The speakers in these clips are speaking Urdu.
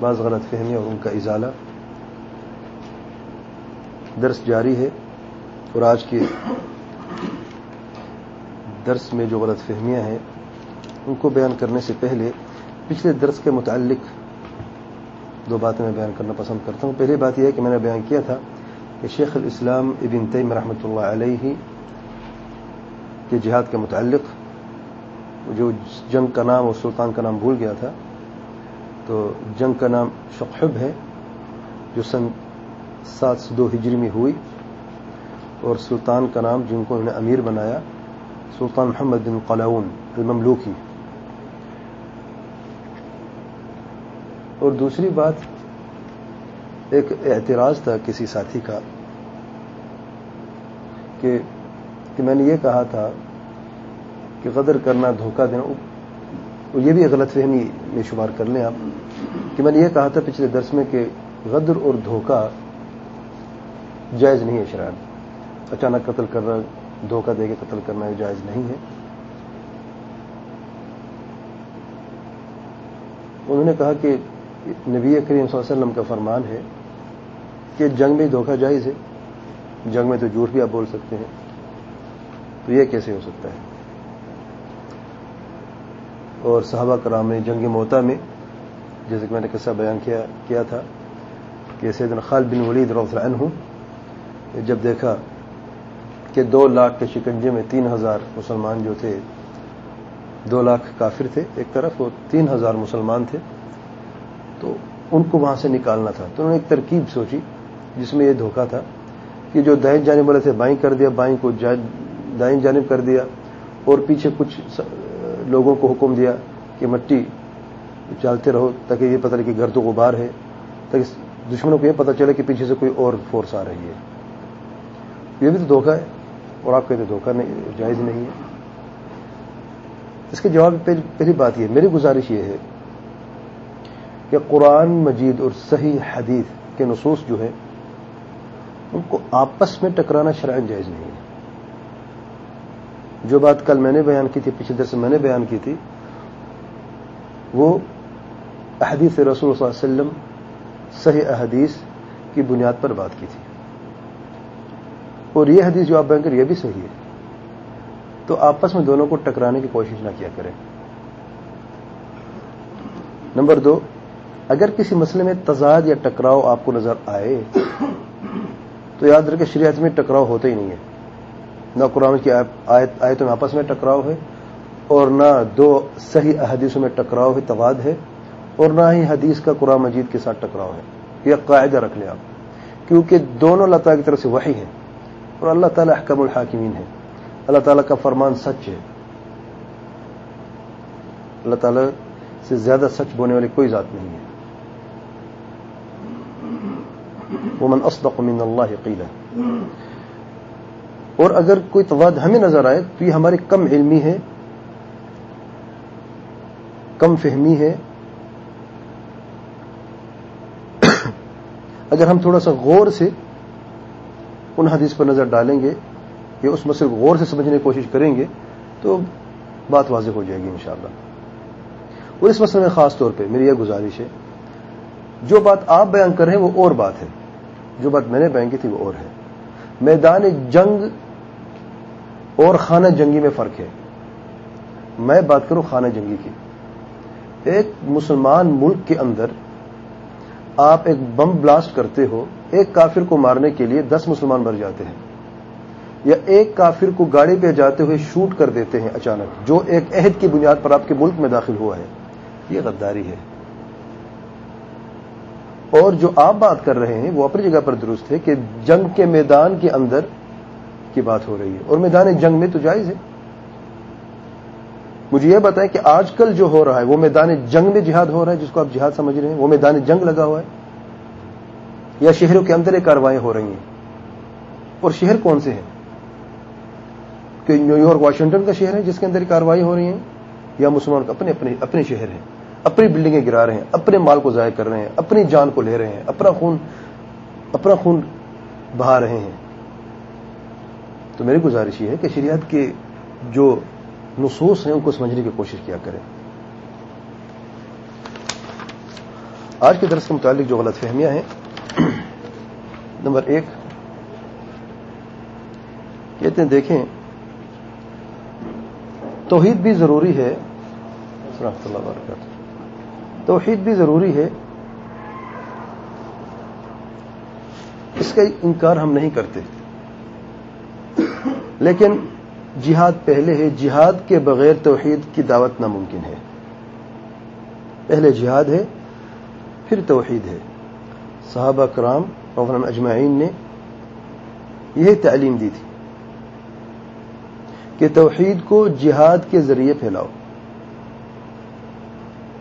بعض غلط فہمی اور ان کا ازالہ درس جاری ہے اور آج کے درس میں جو غلط فہمیاں ہیں، ان کو بیان کرنے سے پہلے پچھلے درس کے متعلق دو باتیں میں بیان کرنا پسند کرتا ہوں۔ پہلی بات یہ ہے کہ میں نے بیان کیا تھا کہ شیخ الاسلام ابن تیم رحمۃ اللہ علیہ کے جہاد کے متعلق جو جنگ کا نام اور سلطان کا نام بھول گیا تھا۔ تو جنگ کا نام شقحب ہے، جو سن سات سو دو ہجری میں ہوئی اور سلطان کا نام جن کو انہوں نے امیر بنایا، سلطان محمد بن قلاون المملوکی اور دوسری بات، ایک اعتراض تھا کسی ساتھی کا کہ کہ میں نے یہ کہا تھا کہ غدر کرنا دھوکہ دینا اور یہ بھی غلط فہمی میں شمار کر لیں آپ، کہ میں نے یہ کہا تھا پچھلے درس میں کہ غدر اور دھوکہ جائز نہیں ہے شرائن اچانک قتل کرنا دھوکہ دے کے قتل کرنا جائز نہیں ہے۔ انہوں نے کہا کہ نبی کریم صلی اللہ علیہ وسلم کا فرمان ہے کہ جنگ میں دھوکہ جائز ہے، جنگ میں تو جھوٹ بھی آپ بول سکتے ہیں، تو یہ کیسے ہو سکتا ہے؟ اور صحابہ کرام نے جنگ موتا میں، جیسے کہ میں نے قصہ بیان کیا کیا تھا کہ سیدنا خالد بن ولید روف عنہ جب دیکھا کہ دو لاکھ کے شکنجے میں تین ہزار مسلمان جو تھے، دو لاکھ کافر تھے ایک طرف اور تین ہزار مسلمان تھے، تو ان کو وہاں سے نکالنا تھا۔ تو انہوں نے ایک ترکیب سوچی، جس میں یہ دھوکہ تھا کہ جو دائیں جانب والے تھے، بائیں کر دیا، بائیں کو دائیں جانب کر دیا اور پیچھے کچھ لوگوں کو حکم دیا کہ مٹی چالتے رہو تاکہ یہ پتہ لگے کہ گرد و غبار ہے، تاکہ دشمنوں کو یہ پتہ چلے کہ پیچھے سے کوئی اور فورس آ رہی ہے۔ یہ بھی تو دھوکہ ہے اور آپ کہتے دھوکہ نہیں، جائز نہیں ہے۔ اس کے جواب پہلی بات یہ میری گزارش یہ ہے کہ قرآن مجید اور صحیح حدیث کے نصوص جو ہے ان کو آپس میں ٹکرانا شرائن جائز نہیں ہے۔ جو بات کل میں نے بیان کی تھی، پچھلے در سے میں نے بیان کی تھی، وہ احادیث رسول صلی اللہ علیہ وسلم صحیح احادیث کی بنیاد پر بات کی تھی۔ اور یہ حدیث جو آپ بیان کر یہ بھی صحیح ہے۔ تو آپس میں دونوں کو ٹکرانے کی کوشش نہ کیا کریں۔ نمبر دو، اگر کسی مسئلے میں تضاد یا ٹکراؤ آپ کو نظر آئے، تو یاد رکھے شریعت میں ٹکراؤ ہوتا ہی نہیں ہے۔ نہ قرآن کی آیتوں میں آپس میں ٹکراؤ ہے اور نہ دو صحیح احادیثوں میں ٹکراؤ ہے تواد ہے اور نہ ہی حدیث کا قرآن مجید کے ساتھ ٹکراؤ ہے۔ یہ قاعدہ رکھ لیں آپ۔ کیونکہ دونوں اللہ تعالیٰ کی طرف سے وہی ہے اور اللہ تعالیٰ احکم الحاکمین ہے اللہ تعالیٰ کا فرمان سچ ہے۔ اللہ تعالیٰ سے زیادہ سچ بولنے والی کوئی ذات نہیں ہے۔ ومن اصدق من اللہ قیلا اور اگر کوئی تواد ہمیں نظر آئے تو یہ ہماری کم علمی ہے کم فہمی ہے اگر ہم تھوڑا سا غور سے ان حدیث پر نظر ڈالیں گے یا اس مسئلے کو غور سے سمجھنے کی کوشش کریں گے تو بات واضح ہو جائے گی انشاءاللہ۔ اور اس مسئلے میں خاص طور پہ میری یہ گزارش ہے، جو بات آپ بیان کر رہے ہیں وہ اور بات ہے۔ جو بات میں نے بیان کی تھی وہ اور ہے۔ میدان جنگ اور خانہ جنگی میں فرق ہے۔ میں بات کروں خانہ جنگی کی۔ ایک مسلمان ملک کے اندر آپ ایک بم بلاسٹ کرتے ہو، ایک کافر کو مارنے کے لیے دس مسلمان مر جاتے ہیں۔ یا ایک کافر کو گاڑی پہ جاتے ہوئے شوٹ کر دیتے ہیں اچانک، جو ایک عہد کی بنیاد پر آپ کے ملک میں داخل ہوا ہے۔ یہ غداری ہے۔ اور جو آپ بات کر رہے ہیں، وہ اپنی جگہ پر درست ہے کہ جنگ کے میدان کے اندر کی بات ہو رہی ہے۔ اور میدان جنگ میں تو جائز ہے۔ مجھے یہ بتائیں کہ آج کل جو ہو رہا ہے، وہ میدان جنگ میں جہاد ہو رہا ہے، جس کو آپ جہاد سمجھ رہے ہیں، وہ میدان جنگ لگا ہوا ہے۔ یا شہروں کے اندر کاروائیں ہو رہی ہیں۔ اور شہر کون سے ہیں؟ کہ نیو یارک، واشنگٹن کا شہر ہے جس کے اندر کاروائی ہو رہی ہیں، یا مسلمان اپنے اپنے اپنے شہر ہیں، اپنی بلڈنگیں گرا رہے ہیں، اپنے مال کو ضائع کر رہے ہیں، اپنی جان کو لے رہے ہیں، اپنا خون اپنا خون بہا رہے ہیں۔ تو میری گزارش یہ ہے کہ شریعت کے جو نصوص ہیں ان کو سمجھنے کی کوشش کیا کریں۔ آج کے درس کے متعلق جو غلط فہمیاں ہیں، نمبر ایک، کہتے ہیں، دیکھیں، توحید بھی ضروری ہے۔ رحمۃ اللہ وبرکاتہ۔ توحید بھی ضروری ہے۔ اس کا انکار ہم نہیں کرتے۔ لیکن جہاد پہلے ہے، جہاد کے بغیر توحید کی دعوت ناممکن ہے۔ پہلے جہاد ہے، پھر توحید ہے۔ صحابہ کرام اور اجمعین نے یہ تعلیم دی تھی کہ توحید کو جہاد کے ذریعے پھیلاؤ۔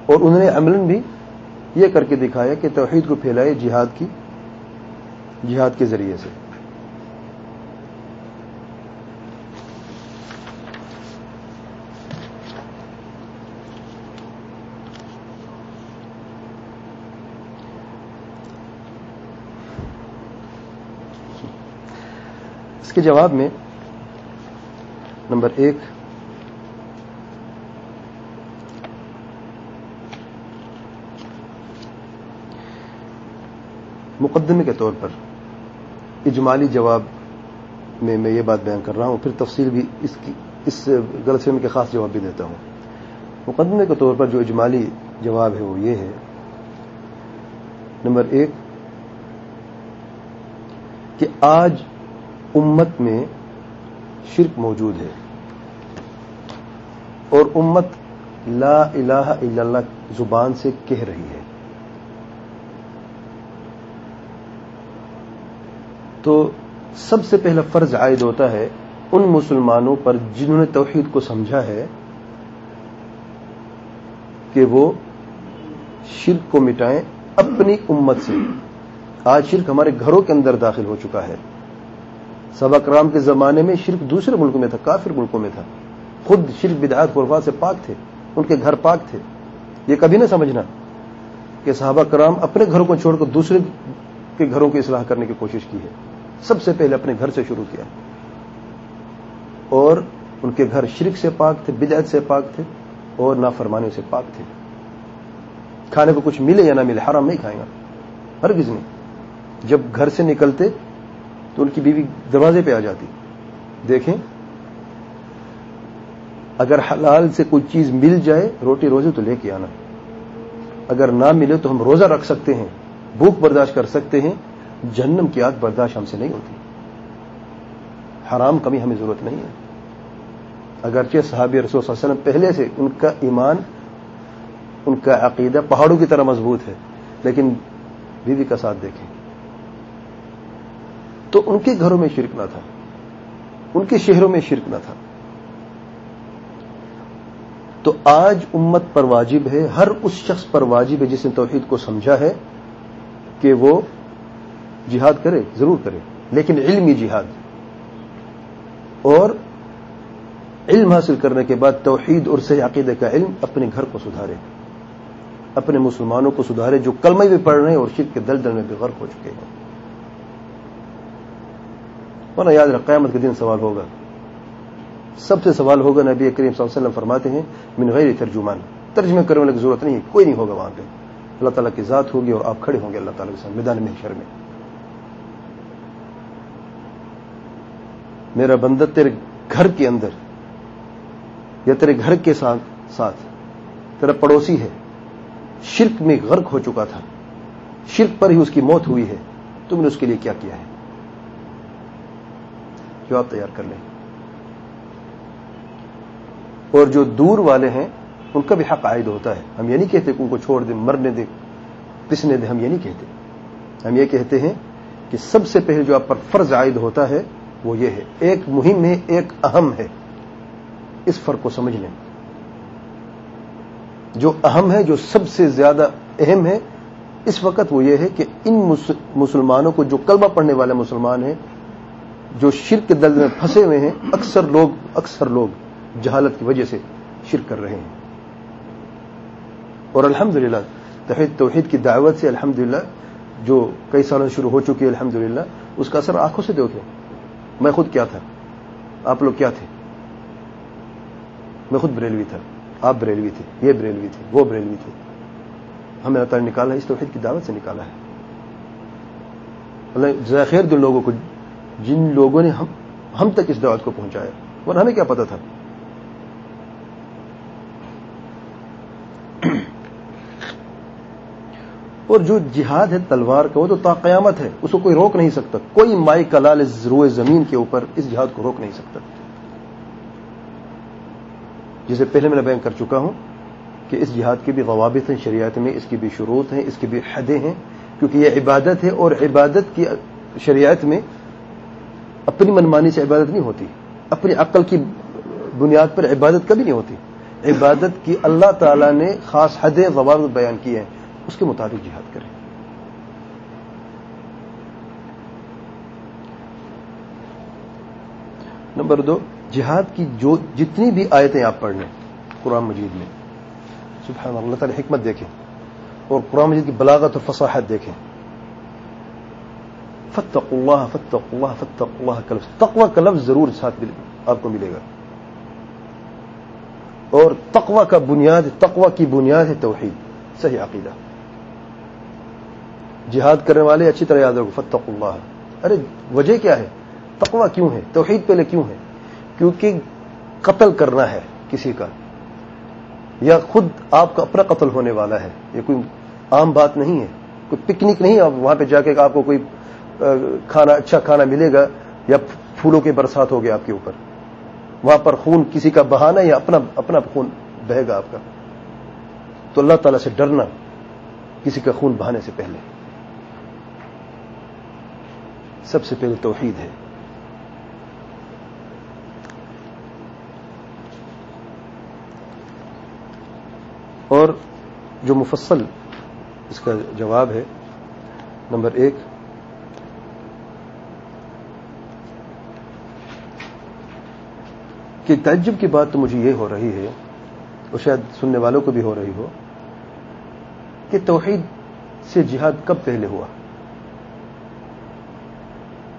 اور انہوں نے عمل بھی یہ کر کے دکھایا کہ توحید کو پھیلائے جہاد کی، جہاد کے ذریعے سے۔ اس کے جواب میں نمبر ایک مقدمے کے طور پر اجمالی جواب میں میں یہ بات بیان کر رہا ہوں، پھر تفصیل بھی اس کی، اس غلط فہمی کے خاص جواب بھی دیتا ہوں۔ مقدمے کے طور پر جو اجمالی جواب ہے وہ یہ ہے۔ نمبر ایک کہ آج امت میں شرک موجود ہے۔ اور امت لا الہ الا اللہ زبان سے کہہ رہی ہے۔ تو سب سے پہلا فرض عائد ہوتا ہے ان مسلمانوں پر جنہوں نے توحید کو سمجھا ہے کہ وہ شرک کو مٹائیں اپنی امت سے۔ آج شرک ہمارے گھروں کے اندر داخل ہو چکا ہے۔ سبا کرام کے زمانے میں شرک دوسرے ملکوں میں تھا، کافر ملکوں میں تھا۔ خود شرک بدعات قرفات سے پاک تھے، ان کے گھر پاک تھے۔ یہ کبھی نہ سمجھنا کہ صحابہ کرام اپنے گھروں کو چھوڑ کر دوسرے کے گھروں کی اصلاح کرنے کی کوشش کی ہے۔ سب سے پہلے اپنے گھر سے شروع کیا۔ اور ان کے گھر شرک سے پاک تھے، بدعت سے پاک تھے اور نافرمانی سے پاک تھے۔ کھانے کو کچھ ملے یا نہ ملے، حرام نہیں کھائیں گا ہر کسی نہیں۔ جب گھر سے نکلتے تو ان کی بیوی دروازے پہ آ جاتی۔ دیکھیں۔ اگر حلال سے کوئی چیز مل جائے، روٹی روزے تو لے کے آنا۔ اگر نہ ملے تو ہم روزہ رکھ سکتے ہیں، بھوک برداشت کر سکتے ہیں۔ جہنم کی آگ برداشت ہم سے نہیں ہوتی۔ حرام کمی ہمیں ضرورت نہیں ہے۔ اگرچہ صحابی رسول صلی اللہ علیہ وسلم پہلے سے ان کا ایمان، ان کا عقیدہ پہاڑوں کی طرح مضبوط ہے، لیکن بیوی کا ساتھ دیکھیں۔ تو ان کے گھروں میں شرک نہ تھا۔ ان کے شہروں میں شرک نہ تھا۔ تو آج امت پر واجب ہے، ہر اس شخص پر واجب ہے جس نے توحید کو سمجھا ہے کہ وہ جہاد کرے، ضرور کرے۔ لیکن علمی جہاد۔ اور علم حاصل کرنے کے بعد توحید اور صحیح عقیدے کا علم اپنے گھر کو سدھارے، اپنے مسلمانوں کو سدھارے جو کلمے بھی پڑھ رہے ہیں اور شرک کے دل دل میں بھی غرق ہو چکے ہیں۔ ورنہ یاد رکھ، قیامت کے دن سوال ہوگا۔ سب سے سوال ہوگا، نبی کریم صلی اللہ علیہ وسلم فرماتے ہیں، من غیر ترجمان ترجمے کرنے کی ضرورت نہیں ہے کوئی نہیں ہوگا وہاں پہ۔ اللہ تعالیٰ کی ذات ہوگی اور آپ کھڑے ہوں گے اللہ تعالیٰ کے ساتھ میدان محشر میں۔ میرا بندہ تیرے گھر کے اندر یا تیرے گھر کے ساتھ، تیرا پڑوسی ہے، شرک میں غرق ہو چکا تھا، شرک پر ہی اس کی موت ہوئی ہے، تم نے اس کے لیے کیا کیا ہے؟ جواب تیار کر لیں۔ اور جو دور والے ہیں، ان کا بھی حق عائد ہوتا ہے۔ ہم یہ نہیں کہتے کہ ان کو چھوڑ دیں، مرنے دیں، پسنے دیں، ہم یہ نہیں کہتے۔ ہم یہ کہتے ہیں کہ سب سے پہلے جو آپ پر فرض عائد ہوتا ہے، وہ یہ ہے۔ ایک مہم ہے، ایک اہم ہے۔ اس فرق کو سمجھ لیں۔ جو اہم ہے، جو سب سے زیادہ اہم ہے، اس وقت وہ یہ ہے کہ ان مسلمانوں کو جو کلمہ پڑھنے والے مسلمان ہیں جو شرک کے دل میں پھنسے ہوئے ہیں، اکثر لوگ اکثر لوگ جہالت کی وجہ سے شرک کر رہے ہیں۔ اور الحمد للہ توحید کی دعوت سے الحمد جو کئی سالوں شروع ہو چکی ہے الحمد اس کا اثر آنکھوں سے دیکھیں میں خود کیا تھا؟ آپ لوگ کیا تھے؟ میں خود بریلوی تھا۔ آپ بریلوی تھے، یہ بریلوی تھے، وہ بریلوی تھے۔ ہمیں اللہ تعالیٰ نکالا ہے، اس توحید کی دعوت سے نکالا ہے۔ اللہ خیر دن لوگوں کو جن لوگوں نے ہم ہم تک اس دعوت کو پہنچایا۔ اور ہمیں کیا پتا تھا؟ اور جو جہاد ہے، تلوار کا، وہ تو تا قیامت ہے۔ اس کو کوئی روک نہیں سکتا۔ کوئی مائی کلال روئے زمین کے اوپر اس جہاد کو روک نہیں سکتا۔ جسے پہلے میں بیان کر چکا ہوں کہ اس جہاد کے بھی ضوابط ہیں، شریعت میں اس کی بھی شروط ہیں، اس کی بھی حدیں ہیں۔ کیونکہ یہ عبادت ہے اور عبادت کی شریعت میں اپنی منمانی سے عبادت نہیں ہوتی، اپنی عقل کی بنیاد پر عبادت کبھی نہیں ہوتی۔ عبادت کی اللہ تعالی نے خاص حدیں ضوابط بیان کی ہیں اس کے مطابق جہاد کریں۔ نمبر دو، جہاد کی جو جتنی بھی آیتیں آپ پڑھ لیں، قرآن مجید میں۔ سبحان اللہ تعالی حکمت دیکھیں اور قرآن مجید کی بلاغت اور فصاحت دیکھیں۔ فتق اللہ فتق اللہ فتق اللہ کا لفظ تقوا کا لفظ ضرور ساتھ آپ کو ملے گا. اور تقوا کا بنیاد تقوا کی بنیاد ہے توحید، صحیح عقیدہ. جہاد کرنے والے اچھی طرح یاد رکھو فتق اللہ ارے، وجہ کیا ہے؟ تقوا کیوں ہے؟ توحید پہلے کیوں ہے؟ کیونکہ قتل کرنا ہے کسی کا، یا خود آپ کا اپنا قتل ہونے والا ہے، یہ کوئی عام بات نہیں ہے، کوئی پکنک نہیں آپ وہاں پہ جا کے آپ کو کوئی کھانا اچھا کھانا ملے گا یا پھولوں کے برسات ہوگی آپ کے اوپر، وہاں پر خون کسی کا بہانا یا اپنا اپنا خون بہے گا آپ کا، تو اللہ تعالی سے ڈرنا کسی کا خون بہانے سے پہلے۔ سب سے پہلے توحید ہے۔ اور جو مفصل اس کا جواب ہے، نمبر ایک کہ تعجب کی بات تو مجھے یہ ہو رہی ہے، اور شاید سننے والوں کو بھی ہو رہی ہو، کہ توحید سے جہاد کب پہلے ہوا؟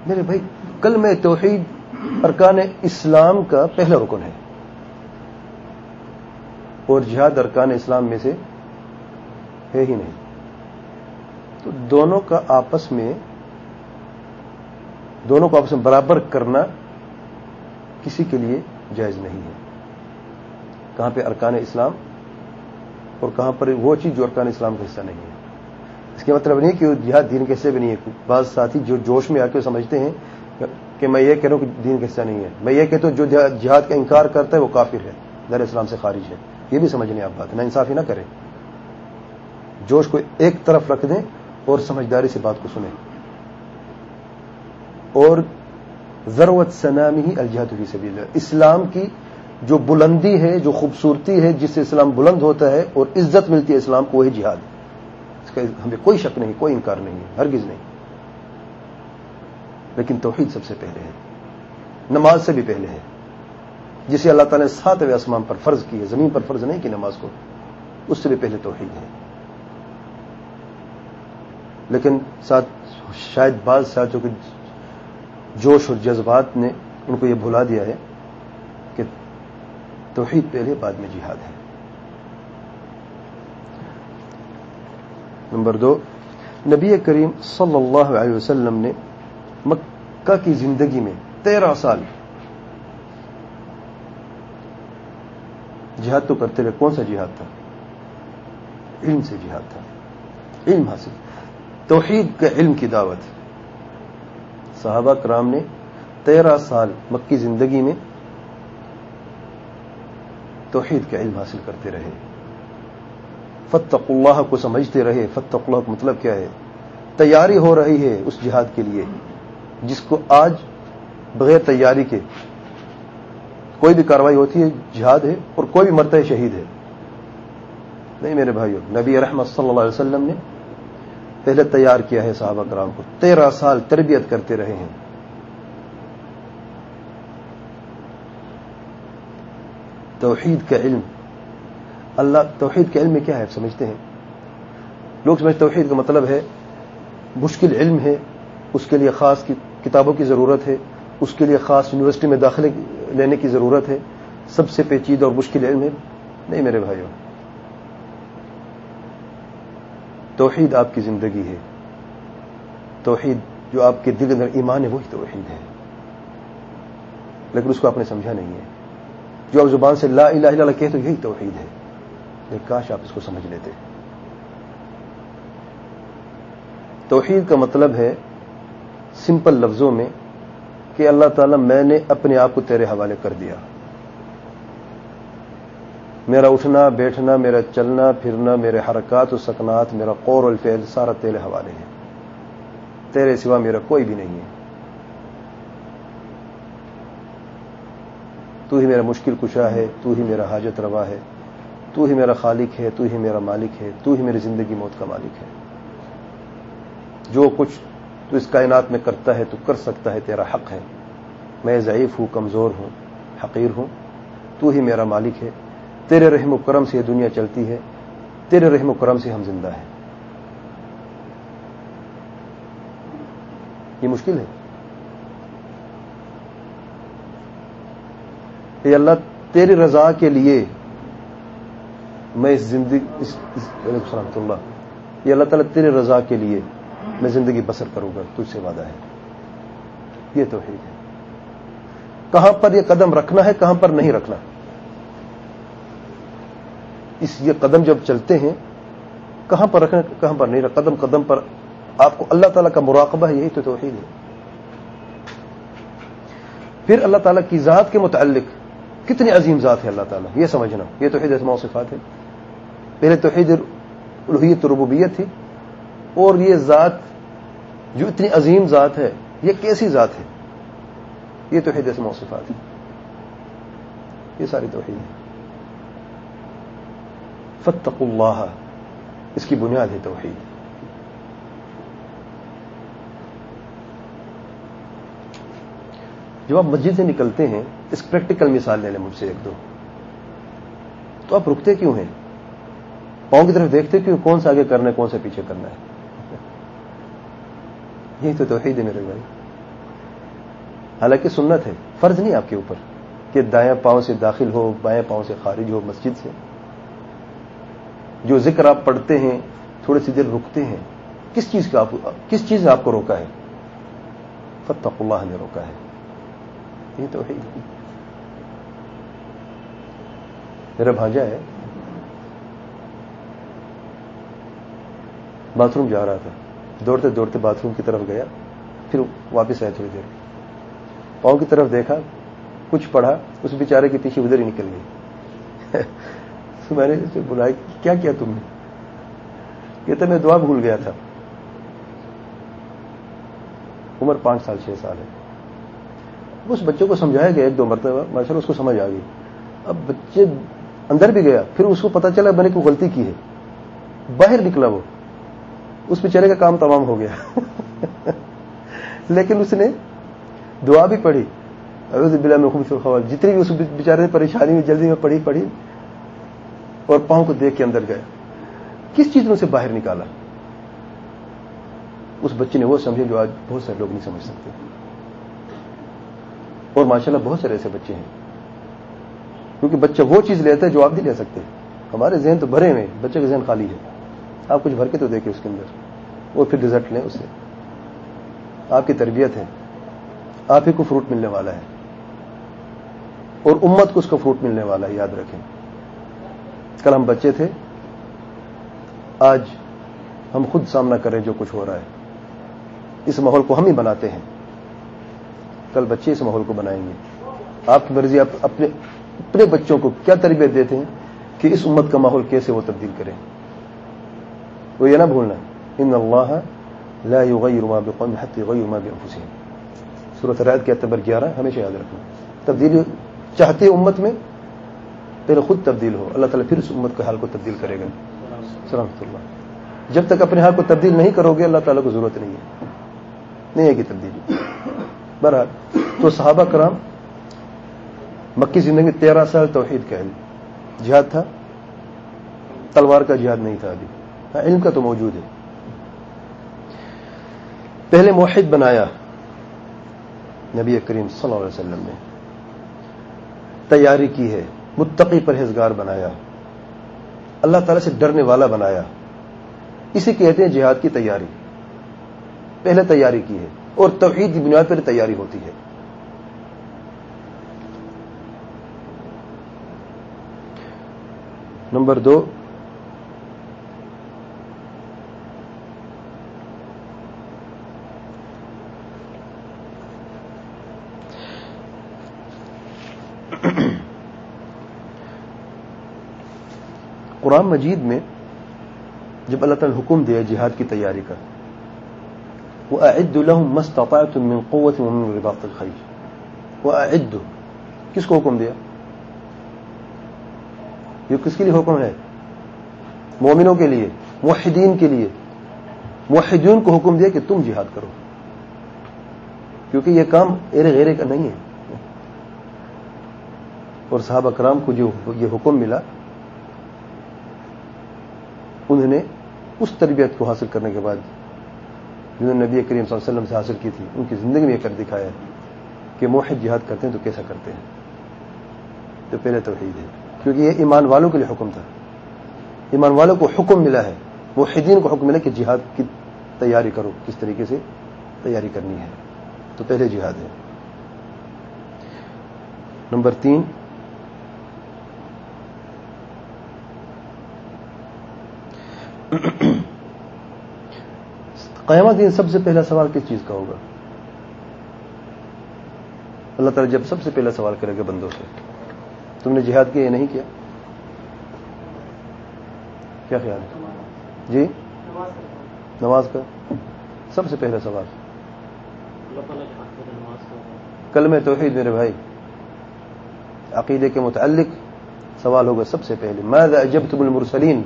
میرے بھائی، کل میں توحید ارکان اسلام کا پہلا رکن ہے۔ اور جہاد ارکان اسلام میں سے ہے ہی نہیں۔ تو دونوں کا آپس میں، دونوں کو آپس میں برابر کرنا کسی کے لیے جائز نہیں ہے۔ کہاں پہ ارکان اسلام اور کہاں پر وہ چیز جو ارکان اسلام کا حصہ نہیں ہے۔ اس کا مطلب نہیں کہ جہاد دین کے حصے بھی نہیں ہے۔ بعض ساتھی جو جوش میں آ کے سمجھتے ہیں کہ میں یہ کہہ رہا ہوں کہ دین کا حصہ نہیں ہے۔ میں یہ کہتا ہوں جو جہاد کا انکار کرتا ہے وہ کافر ہے۔ در اسلام سے خارج ہے۔ یہ بھی سمجھنے آپ بات ہے۔ نا انصافی نہ کریں۔ جوش کو ایک طرف رکھ دیں اور سمجھداری سے بات کو سنیں۔ اور ضرورت سنامی ہی الجہد فی سبیل اسلام کی جو بلندی ہے، جو خوبصورتی ہے، جس سے اسلام بلند ہوتا ہے اور عزت ملتی ہے اسلام کو، وہی جہاد۔ اس کا ہمیں کوئی شک نہیں، کوئی انکار نہیں ہے، ہرگز نہیں۔ لیکن توحید سب سے پہلے ہے۔ نماز سے بھی پہلے ہے۔ جسے اللہ تعالیٰ نے ساتویں آسمان پر فرض کی ہے، زمین پر فرض نہیں کی نماز کو، اس سے بھی پہلے توحید ہے۔ لیکن ساتھ، شاید بعض ساتھوں کے جوش اور جذبات نے ان کو یہ بھلا دیا ہے کہ توحید پہلے بعد میں جہاد ہے۔ نمبر دو، نبی کریم صلی اللہ علیہ وسلم نے مکہ کی زندگی میں تیرہ سال جہاد تو کرتے رہے۔ کون سا جہاد تھا؟ علم سے جہاد تھا۔ علم حاصل۔ توحید کا علم کی دعوت۔ صحابہ کرام نے تیرہ سال مکی زندگی میں توحید کا علم حاصل کرتے رہے۔ فتق اللہ کو سمجھتے رہے۔ فتق اللہ کا مطلب کیا ہے؟ تیاری ہو رہی ہے اس جہاد کے لیے، جس کو آج بغیر تیاری کے کوئی بھی کاروائی ہوتی ہے، جہاد ہے اور کوئی بھی مرتا ہے شہید ہے۔ نہیں میرے بھائیو، نبی رحمت صلی اللہ علیہ وسلم نے پہلے تیار کیا ہے صحابہ کرام کو۔ تیرہ سال تربیت کرتے رہے ہیں۔ توحید کا علم۔ اللہ توحید کے علم میں کیا ہے؟ سمجھتے ہیں۔ لوگ سمجھتے توحید کا مطلب ہے، مشکل علم ہے، اس کے لیے خاص کتابوں کی ضرورت ہے، اس کے لیے خاص یونیورسٹی میں داخلے لینے کی ضرورت ہے۔ سب سے پیچیدہ اور مشکل علم ہے۔ نہیں میرے بھائیوں توحید آپ کی زندگی ہے۔ توحید جو آپ کے دل اندر ایمان ہے، وہی توحید ہے۔ لیکن اس کو آپ نے سمجھا نہیں ہے۔ جو آپ زبان سے لا الہ الا اللہ کہتے یہی توحید ہے۔ لیکن کاش آپ اس کو سمجھ لیتے۔ توحید کا مطلب ہے سمپل لفظوں میں کہ اللہ تعالیٰ میں نے اپنے آپ کو تیرے حوالے کر دیا۔ میرا اٹھنا، بیٹھنا، میرا چلنا، پھرنا، میرے حرکات و سکنات، میرا قور الفعل سارا تیرے حوالے ہے تیرے سوا میرا کوئی بھی نہیں ہے۔ تو ہی میرا مشکل کشا ہے، تو ہی میرا حاجت روا ہے۔ تو ہی میرا خالق ہے، تو ہی میرا مالک ہے۔ تو ہی میری زندگی موت کا مالک ہے۔ جو کچھ تو اس کائنات میں کرتا ہے، تو کر سکتا ہے، تیرا حق ہے۔ میں ضعیف ہوں، کمزور ہوں، حقیر ہوں۔ تو ہی میرا مالک ہے۔ تیرے رحم و کرم سے یہ دنیا چلتی ہے، تیرے رحم و کرم سے ہم زندہ ہیں۔ یہ مشکل ہے۔ یہ اللہ، تیری رضا کے لیے میں اس زندگی سلامت اللہ۔ یہ اللہ تعالیٰ تیرے رضا کے لیے میں زندگی بسر کروں گا، تجھ سے وعدہ ہے۔ یہ تو ہے۔ کہاں پر یہ قدم رکھنا ہے، کہاں پر نہیں رکھنا؟ اس یہ قدم جب چلتے ہیں، کہاں پر رکھنا، کہاں پر نہیں رکھ قدم قدم پر آپ کو اللہ تعالیٰ کا مراقبہ ہے، یہی تو توحید ہے۔ پھر اللہ تعالیٰ کی ذات کے متعلق کتنی عظیم ذات ہے اللہ تعالیٰ، یہ سمجھنا۔ یہ توحید اسماء صفات ہے۔ پہلے توحید الوحیت ربوبیت تھی، اور یہ ذات جو اتنی عظیم ذات ہے، یہ کیسی ذات ہے؟ یہ توحید اسماء صفات ہے۔ یہ ساری توحید ہے۔ فتق اللہ۔ اس کی بنیاد ہے توحید۔ جب آپ مسجد سے نکلتے ہیں، اس پریکٹیکل مثال لے لیں مجھ سے ایک دو۔ تو آپ رکتے کیوں ہیں؟ پاؤں کی طرف دیکھتے کیوں؟ کون سا آگے کرنا ہے، کون سا پیچھے کرنا ہے؟ یہی تو توحید ہے میرے بھائی۔ حالانکہ سنت ہے، فرض نہیں آپ کے اوپر کہ دائیں پاؤں سے داخل ہو، بائیں پاؤں سے خارج ہو مسجد سے۔ جو ذکر آپ پڑھتے ہیں، تھوڑے سی دیر رکتے ہیں، کس چیز کا آپ کس چیز نے آپ کو روکا ہے؟ فتق اللہ نے روکا ہے۔ یہ تو ہے میرا بھانجا ہے۔ باتھ روم جا رہا تھا۔ دوڑتے دوڑتے باتھ روم کی طرف گیا، پھر واپس آئے تھوڑی دیر۔ پاؤں کی طرف دیکھا، کچھ پڑھا، اس بیچارے کے پیچھے ادھر ہی نکل گئی۔ تو میں نے اسے بلایا کیا کیا تم نے؟ یہ تو میں دعا بھول گیا تھا۔ عمر پانچ سال، چھ سال ہے۔ اس بچے کو سمجھایا گیا، ایک دو مرتبہ ماشاء اللہ اس کو سمجھ آ گئی۔ اب بچے اندر بھی گیا، پھر اس کو پتا چلا، میں نے کوئی غلطی کی ہے۔ باہر نکلا وہ۔ اس بیچارے کا کام تمام ہو گیا۔ لیکن اس نے دعا بھی پڑھی۔ بلا میں خوب جتنی بھی اس بیچارے پریشانی میں، جلدی میں پڑھی پڑھی۔ اور پاؤں کو دیکھ کے اندر گیا کس چیز نے اسے باہر نکالا؟ اس بچے نے وہ سمجھے جو آج بہت سارے لوگ نہیں سمجھ سکتے۔ اور ماشاءاللہ بہت سارے ایسے بچے ہیں۔ کیونکہ بچہ وہ چیز لیتا ہے جو آپ نہیں لے سکتے۔ ہمارے ذہن تو بھرے ہوئے بچے کا ذہن خالی ہے۔ آپ کچھ بھر کے تو دیکھیں اس کے اندر۔ وہ پھر رزلٹ لیں اسے۔ آپ کی تربیت ہے۔ آپ ہی کو فروٹ ملنے والا ہے۔ اور امت کو اس کا فروٹ ملنے والا ہے، یاد رکھیں۔ کل ہم بچے تھے، آج ہم خود سامنا کریں جو کچھ ہو رہا ہے۔ اس ماحول کو ہم ہی بناتے ہیں۔ کل بچے اس ماحول کو بنائیں گے۔ آپ کی مرضی آپ اپنے اپنے بچوں کو کیا تربیت دیتے ہیں کہ اس امت کا ماحول کیسے وہ تبدیل کریں۔ وہ یہ نہ بھولنا، ان اللہ لا يغير ما بقوم حتى يغيروا ما بانفسهم سورۃ الرعد کے اعتبار گیارہ، ہمیشہ یاد رکھنا۔ تبدیلی چاہتے امت میں پہلے خود تبدیل ہو۔ اللہ تعالیٰ پھر اس امت کے حال کو تبدیل کرے گا۔ سلامت اللہ۔ جب تک اپنے ہاتھ کو تبدیل نہیں کرو گے اللہ تعالیٰ کو ضرورت نہیں ہے۔ نہیں ہے کہ تبدیلی۔ بہرحال تو صحابہ کرام مکی زندگی تیرہ سال توحید کا علم۔ جہاد تھا۔ تلوار کا جہاد نہیں تھا ابھی۔ ہاں، علم کا تو موجود ہے۔ پہلے موحد بنایا نبی کریم صلی اللہ علیہ وسلم نے۔ تیاری کی ہے۔ متقی پرہیزگار بنایا، اللہ تعالی سے ڈرنے والا بنایا۔ اسے کہتے ہیں جہاد کی تیاری۔ پہلے تیاری کی ہے، اور توحید کی بنیاد پر تیاری ہوتی ہے۔ نمبر دو قرآن مجید میں جب اللہ تعالی حکم دیا جہاد کی تیاری کا وہ عد الحم مست من قوت رباط الخی وہ عد کس کو حکم دیا؟ یہ کس کے لیے حکم ہے؟ مومنوں کے لیے، موحدین کے لیے۔ موحدین کو حکم دیا کہ تم جہاد کرو۔ کیونکہ یہ کام ایرے غیرے کا نہیں ہے۔ اور صحابہ کرام کو جو یہ حکم ملا انہوں نے اس تربیت کو حاصل کرنے کے بعد جنہوں نے نبی کریم صلی اللہ علیہ وسلم سے حاصل کی تھی، ان کی زندگی میں یہ کر دکھایا کہ موحد جہاد کرتے ہیں تو کیسا کرتے ہیں؟ تو پہلے توحید ہے۔ کیونکہ یہ ایمان والوں کے لیے حکم تھا۔ ایمان والوں کو حکم ملا ہے۔ موحدین کو حکم ملا کہ جہاد کی تیاری کرو، کس طریقے سے؟ تیاری کرنی ہے۔ تو پہلے جہاد ہے۔ نمبر تین قیامت دن سب سے پہلا سوال کس چیز کا ہوگا؟ اللہ تعالیٰ جب سب سے پہلا سوال کرے گا بندوں سے، تم نے جہاد کیا یا نہیں کیا؟ کیا خیال ہے؟ جی؟ نماز کا۔ سب سے پہلا سوال۔ کل میں توحید میرے بھائی، عقیدے کے متعلق سوال ہوگا سب سے پہلے میں جب تم المرسلین؟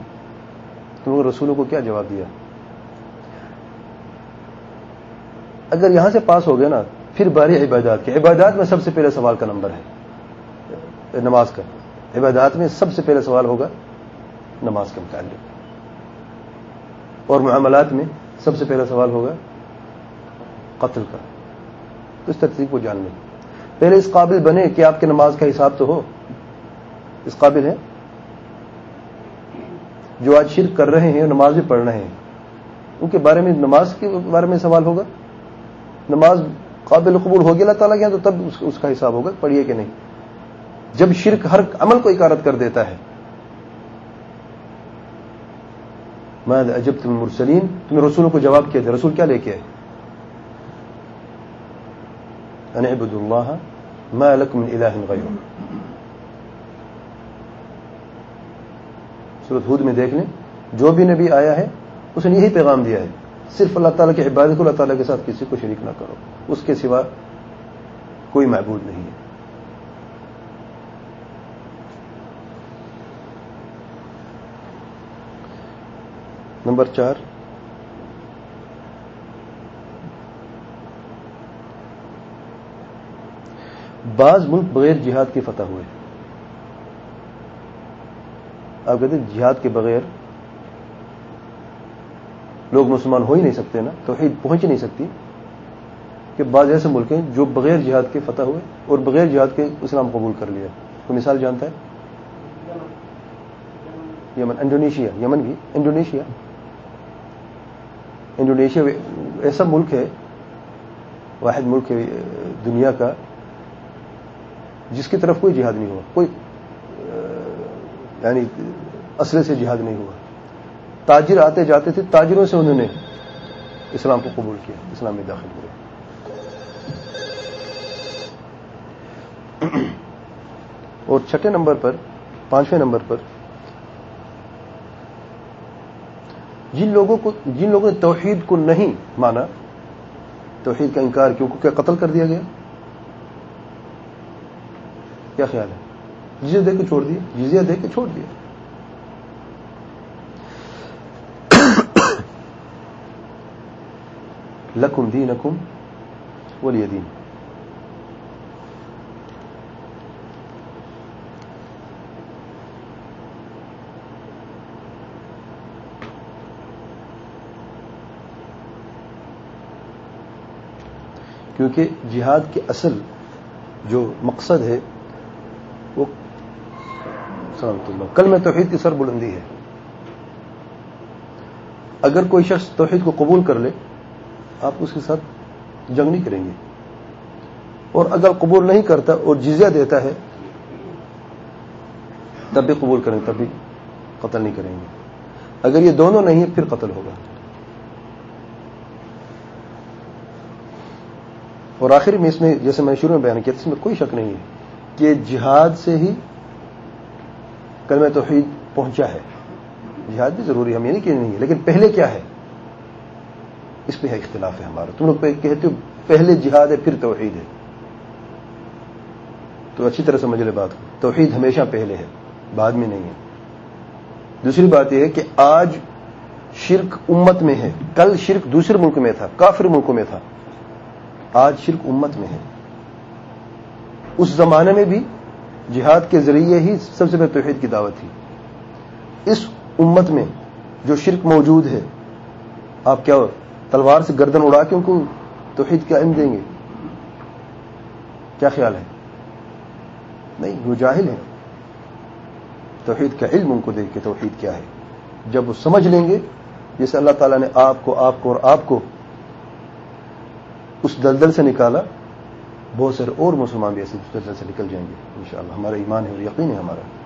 تم نے رسولوں کو کیا جواب دیا؟ اگر یہاں سے پاس ہو گیا نا، پھر باری عبادات کے، عبادات میں سب سے پہلے سوال کا نمبر ہے۔ نماز کا۔ عبادات میں سب سے پہلے سوال ہوگا نماز کے متعلق۔ اور معاملات میں سب سے پہلا سوال ہوگا قتل کا۔ تو اس ترتیب کو جان لیں۔ پہلے اس قابل بنے کہ آپ کے نماز کا حساب تو ہو۔ اس قابل ہے۔ جو آج شرک کر رہے ہیں نماز بھی پڑھ رہے ہیں، ان کے بارے میں نماز کے بارے میں سوال ہوگا؟ نماز قابل قبول ہوگی اللہ تعالیٰ کیا تو تب اس کا حساب ہوگا، پڑھیے کہ نہیں؟ جب شرک ہر عمل کو اکارت کر دیتا ہے۔ میں جب تم مرسلین تم رسولوں کو جواب کیا تھا۔ رسول کیا لے کے آئے؟ عبد اللہ میں لکم الہ غیر صورت ہود میں دیکھ لیں جو بھی نبی آیا ہے، اس نے یہی پیغام دیا ہے، صرف اللہ تعالیٰ کی عبادت کو، اللہ تعالیٰ کے ساتھ کسی کو شریک نہ کرو۔ اس کے سوا کوئی معبود نہیں ہے۔ نمبر چار۔ بعض ملک بغیر جہاد کی فتح ہوئے۔ آپ کہتے ہیں جہاد کے بغیر لوگ مسلمان ہو ہی نہیں سکتے نا، توحید پہنچ ہی نہیں سکتی کہ بعض ایسے ملک ہیں جو بغیر جہاد کے فتح ہوئے اور بغیر جہاد کے اسلام قبول کر لیا۔ کوئی مثال جانتا ہے؟ یمن، انڈونیشیا، یمن بھی انڈونیشیا۔ انڈونیشیا ایسا ملک ہے، واحد ملک ہے دنیا کا، جس کی طرف کوئی جہاد نہیں ہوا، کوئی یعنی اصل سے جہاد نہیں ہوا۔ تاجر آتے جاتے تھے، تاجروں سے انہوں نے اسلام کو قبول کیا اسلام میں داخل ہوئے۔ اور چھٹے نمبر پر، پانچویں نمبر پر، جن لوگوں کو، جن لوگوں نے توحید کو نہیں مانا، توحید کا انکار کیوں؟ کیا قتل کر دیا گیا۔ کیا خیال ہے؟ جزیہ دے کے چھوڑ دیا جزیہ دے کے چھوڑ دیا لکم دین اکم ولی دین۔ کیونکہ جہاد کے اصل جو مقصد ہے، وہ سلامت اللہ کل میں توحید کی سر بلندی ہے. اگر کوئی شخص توحید کو قبول کر لے، آپ اس کے ساتھ جنگ نہیں کریں گے. اور اگر قبول نہیں کرتا اور جزیہ دیتا ہے، تب بھی قبول کریں، تب بھی قتل نہیں کریں گے. اگر یہ دونوں نہیں ہے پھر قتل ہوگا. اور آخر میں اس میں، جیسے میں شروع میں بیان کیا، اس میں کوئی شک نہیں ہے کہ جہاد سے ہی کل میں توحید پہنچا ہے۔ جہاد بھی ضروری ہم یہ نہیں کہ نہیں ہے، لیکن پہلے کیا ہے؟ اس پہ ہے اختلاف ہے ہمارا۔ تم لوگ کہتے ہو، پہلے جہاد ہے، پھر توحید ہے۔ تو اچھی طرح سمجھ لے بات کو۔ توحید ہمیشہ پہلے ہے، بعد میں نہیں ہے۔ دوسری بات یہ ہے کہ آج شرک امت میں ہے۔ کل شرک دوسرے ملک میں تھا، کافر ملکوں میں تھا۔ آج شرک امت میں ہے۔ اس زمانے میں بھی جہاد کے ذریعے ہی سب سے پہلے توحید کی دعوت تھی۔ اس امت میں جو شرک موجود ہے، آپ کیا تلوار سے گردن اڑا کے ان کو توحید کا علم دیں گے؟ کیا خیال ہے؟ نہیں، وہ جاہل ہے توحید کا علم ان کو دیکھ کے توحید کیا ہے۔ جب وہ سمجھ لیں گے، جیسے اللہ تعالیٰ نے آپ کو آپ کو اور آپ کو اس دلدل سے نکالا بہت سارے اور مسلمان بھی ایسے اس طرح سے نکل جائیں گے، انشاءاللہ، ہمارا ایمان ہے اور یقین ہے ہمارا۔